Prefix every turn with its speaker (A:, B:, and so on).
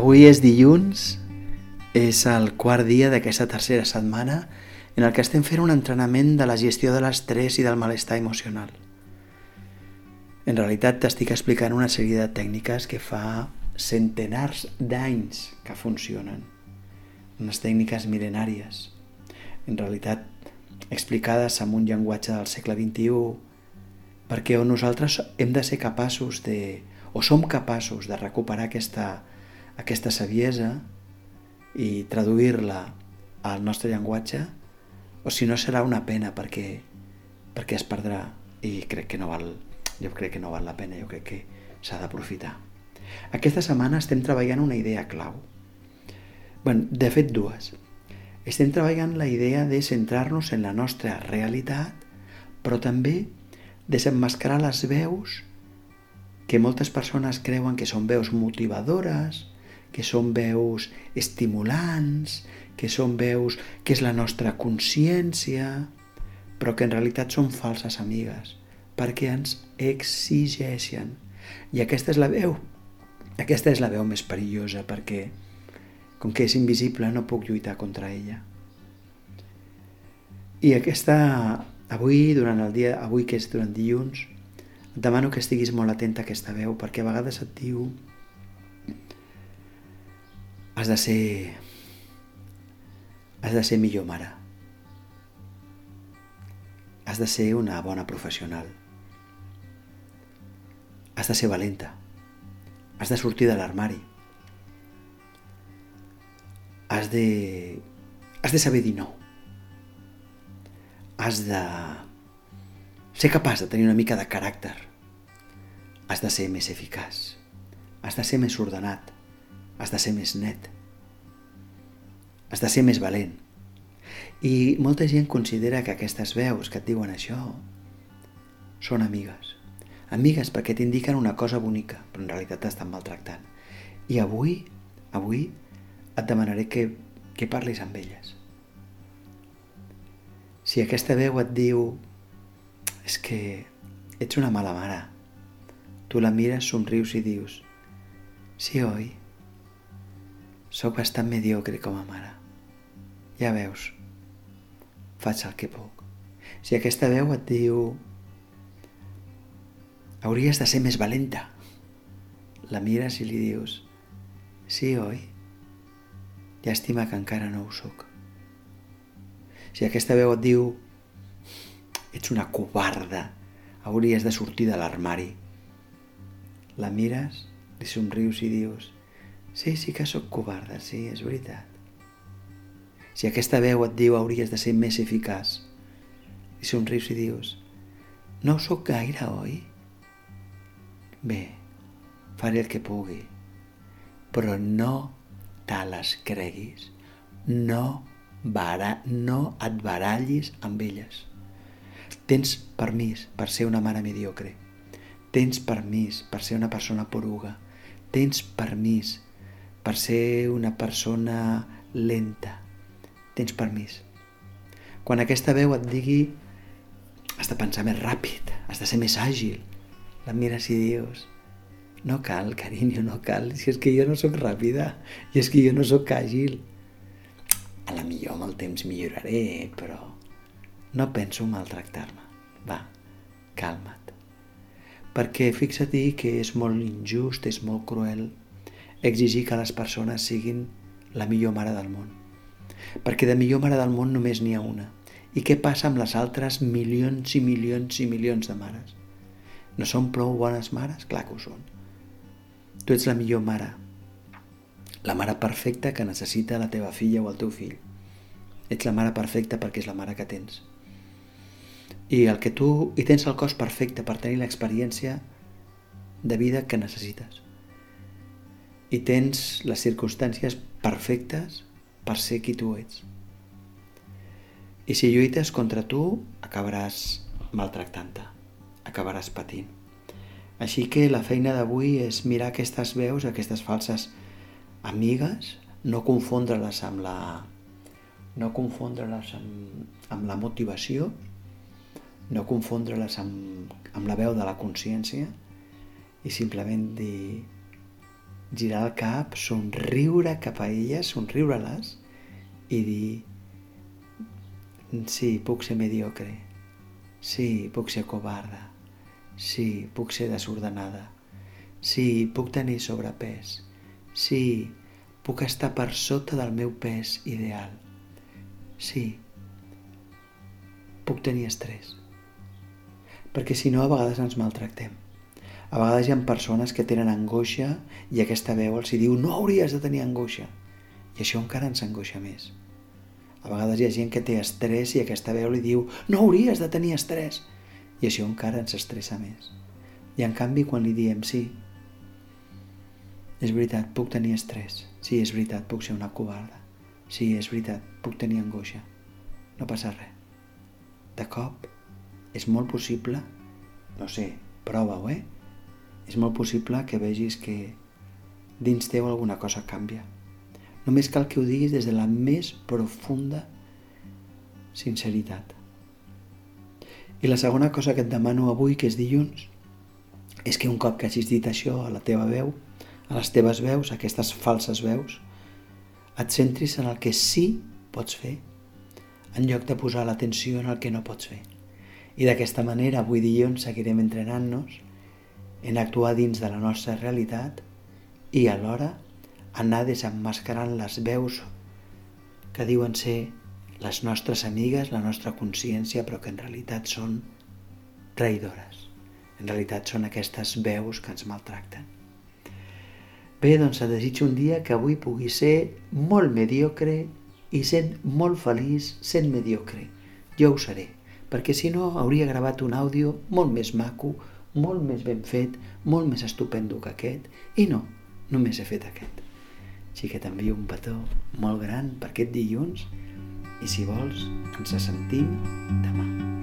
A: Avui és dilluns, és el quart dia d'aquesta tercera setmana en el que estem fent un entrenament de la gestió de l'estrès i del malestar emocional. En realitat t'estic explicant una sèrie de tècniques que fa centenars d'anys que funcionen. Unes tècniques mil·lenàries. En realitat explicades amb un llenguatge del segle XXI perquè nosaltres hem de ser capaços de, o som capaços de recuperar aquesta aquesta saviesa i traduir-la al nostre llenguatge o si no serà una pena perquè, perquè es perdrà i crec que no val, jo crec que no val la pena, jo crec que s'ha d'aprofitar. Aquesta setmana estem treballant una idea clau. Bueno, de fet, dues. Estem treballant la idea de centrar-nos en la nostra realitat, però també desenmascarar les veus que moltes persones creuen que són veus motivadores, que són veus estimulants, que són veus que és la nostra consciència, però que en realitat són falses amigues, perquè ens exigeixen. I aquesta és la veu, aquesta és la veu més perillosa, perquè com que és invisible no puc lluitar contra ella. I aquesta, avui, durant el dia, avui que és durant dilluns, et demano que estiguis molt atent a aquesta veu, perquè a vegades et diu has de ser... Has de ser millor mare. Has de ser una bona professional. Has de ser valenta. Has de sortir de l'armari. Has de... Has de saber dir no. Has de ser capaç de tenir una mica de caràcter. Has de ser més eficaç. Has de ser més ordenat has de ser més net, has de ser més valent. I molta gent considera que aquestes veus que et diuen això són amigues. Amigues perquè t'indiquen una cosa bonica, però en realitat t'estan maltractant. I avui, avui, et demanaré que, que parlis amb elles. Si aquesta veu et diu és que ets una mala mare, tu la mires, somrius i dius sí, oi? Sóc bastant mediocre com a mare. Ja veus, faig el que puc. Si aquesta veu et diu hauries de ser més valenta, la mires i li dius sí, oi? Llàstima que encara no ho sóc. Si aquesta veu et diu ets una covarda, hauries de sortir de l'armari, la mires, li somrius i dius Sí, sí que sóc covarda, sí, és veritat. Si aquesta veu et diu hauries de ser més eficaç, i somrius i dius, no ho sóc gaire, oi? Bé, faré el que pugui, però no te les creguis, no, bara, no et barallis amb elles. Tens permís per ser una mare mediocre, tens permís per ser una persona poruga, tens permís per ser una persona lenta. Tens permís. Quan aquesta veu et digui has de pensar més ràpid, has de ser més àgil, la mires i dius no cal, carinyo, no cal, si és que jo no sóc ràpida, i és que jo no sóc àgil. A la millor amb el temps milloraré, però no penso maltractar-me. Va, calma't. Perquè fixa't que és molt injust, és molt cruel exigir que les persones siguin la millor mare del món. Perquè de millor mare del món només n'hi ha una. I què passa amb les altres milions i milions i milions de mares? No són prou bones mares? Clar que ho són. Tu ets la millor mare. La mare perfecta que necessita la teva filla o el teu fill. Ets la mare perfecta perquè és la mare que tens. I el que tu hi tens el cos perfecte per tenir l'experiència de vida que necessites i tens les circumstàncies perfectes per ser qui tu ets. I si lluites contra tu, acabaràs maltractant-te, acabaràs patint. Així que la feina d'avui és mirar aquestes veus, aquestes falses amigues, no confondre-les amb la no confondre-les amb, amb la motivació, no confondre-les amb, amb la veu de la consciència i simplement dir girar el cap, somriure cap a elles, somriure-les i dir sí, puc ser mediocre, sí, puc ser covarda, sí, puc ser desordenada, sí, puc tenir sobrepès, sí, puc estar per sota del meu pes ideal, sí, puc tenir estrès. Perquè si no, a vegades ens maltractem. A vegades hi ha persones que tenen angoixa i aquesta veu els diu no hauries de tenir angoixa. I això encara ens angoixa més. A vegades hi ha gent que té estrès i aquesta veu li diu no hauries de tenir estrès. I això encara ens estressa més. I en canvi quan li diem sí, és veritat, puc tenir estrès. Sí, és veritat, puc ser una covarda. Sí, és veritat, puc tenir angoixa. No passa res. De cop, és molt possible, no sé, prova-ho, eh? És molt possible que vegis que dins teu alguna cosa canvia. Només cal que ho diguis des de la més profunda sinceritat. I la segona cosa que et demano avui, que és dilluns, és que un cop que hagis dit això a la teva veu, a les teves veus, aquestes falses veus, et centris en el que sí pots fer, en lloc de posar l'atenció en el que no pots fer. I d'aquesta manera, avui dilluns seguirem entrenant-nos en actuar dins de la nostra realitat i alhora anar desemmascarant les veus que diuen ser les nostres amigues, la nostra consciència, però que en realitat són traïdores. En realitat són aquestes veus que ens maltracten. Bé, doncs et desitjo un dia que avui pugui ser molt mediocre i sent molt feliç sent mediocre. Jo ho seré, perquè si no hauria gravat un àudio molt més maco, molt més ben fet, molt més estupendo que aquest, i no, només he fet aquest. Així que t'envio un petó molt gran per aquest dilluns i si vols ens sentim demà.